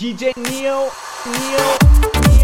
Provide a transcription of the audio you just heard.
DJ Neo, Neo.